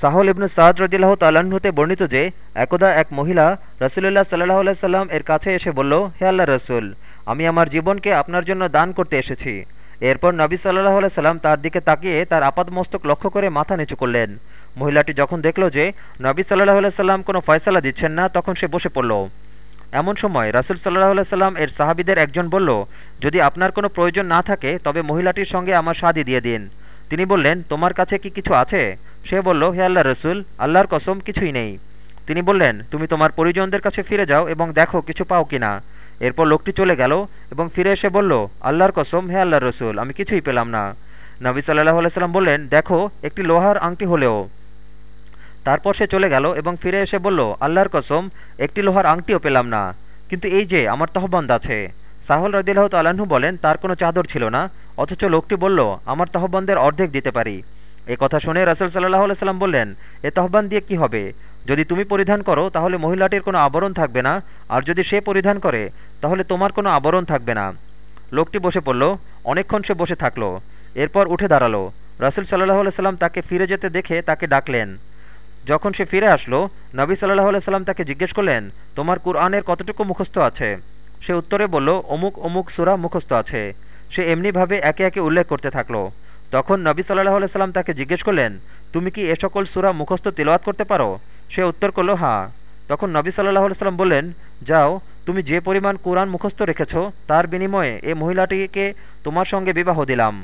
সাহল ইবনু সাদ রদিল্লাহ তাল্লাহ্ন হতে বর্ণিত যে, একদা এক মহিলা রসুলুল্লাহ সাল্লাহ আল্লাহ সাল্লাম এর কাছে এসে বলল, হে আল্লাহ রসুল, আমি আমার জীবনকে আপনার জন্য দান করতে এসেছি। এরপর নবী সাল্লাহ সাল্লাম তার দিকে তাকিয়ে তার আপাদ মস্তক লক্ষ্য করে মাথা নিচু করলেন। মহিলাটি যখন দেখল যে, নবী সাল্লাহ সাল্লাম কোনো ফয়সালা দিচ্ছেন না, তখন সে বসে পড়ল। এমন সময় রাসুল সাল্লাহ সাল্লাম এর সাহাবিদের একজন বলল, যদি আপনার কোনো প্রয়োজন না থাকে, তবে মহিলাটির সঙ্গে আমার শাদি দিয়ে দিন। তিনি বললেন, তোমার কাছে কি কিছু আছে? সে বলল, হে আল্লাহ রসুল, আল্লাহর কসম কিছুই নেই। তিনি বললেন, তুমি তোমার পরিজনদের কাছে ফিরে যাও এবং দেখো কিছু পাও কিনা। এরপর লোকটি চলে গেল এবং ফিরে এসে বলল, আল্লাহর কসম, হে আল্লাহ রসুল, আমি কিছুই পেলাম না। নবী সাল্লাহ আলাইসাল্লাম বললেন, দেখো, একটি লোহার আংটি হলেও। তারপর সে চলে গেল এবং ফিরে এসে বলল, আল্লাহর কসম, একটি লোহার আংটিও পেলাম না। কিন্তু এই যে, আমার তহবন্দ আছে। সাহল রদিল্লাহ তাল্লাহ্ন বলেন, তার কোনো চাদর ছিল না। অথচ লোকটি বলল, আমার তহবন্দের অর্ধেক দিতে পারি এ কথা শুনে রাসুল সাল্লাহ সাল্লাম বললেন, এ তহবান দিয়ে কি হবে? যদি তুমি পরিধান করো, তাহলে মহিলাটির কোনো আবরণ থাকবে না, আর যদি সে পরিধান করে, তাহলে তোমার কোনো আবরণ থাকবে না। লোকটি বসে পড়ল, অনেকক্ষণ সে বসে থাকল, এরপর উঠে দাঁড়াল। রাসুল সাল্লাহ সাল্লাম তাকে ফিরে যেতে দেখে তাকে ডাকলেন। যখন সে ফিরে আসলো, নবী সাল্লাহ সাল্লাম তাকে জিজ্ঞেস করলেন, তোমার কুরআনের কতটুকু মুখস্থ আছে? সে উত্তরে বলল, অমুক অমুক সুরা মুখস্থ আছে। সে এমনিভাবে একে একে উল্লেখ করতে থাকল। তখন নবী সাল্লাহ সাল্লাম তাকে জিজ্ঞেস করলেন, তুমি কি এ সকল সুরা মুখস্থ তিলওয়াত করতে পারো? সে উত্তর করল হা তখন নবী সাল্লাহ সাল্লাম বললেন, যাও, তুমি যে পরিমাণ কোরআন মুখস্থ রেখেছ, তার বিনিময়ে এ মহিলাটিকে তোমার সঙ্গে বিবাহ দিলাম।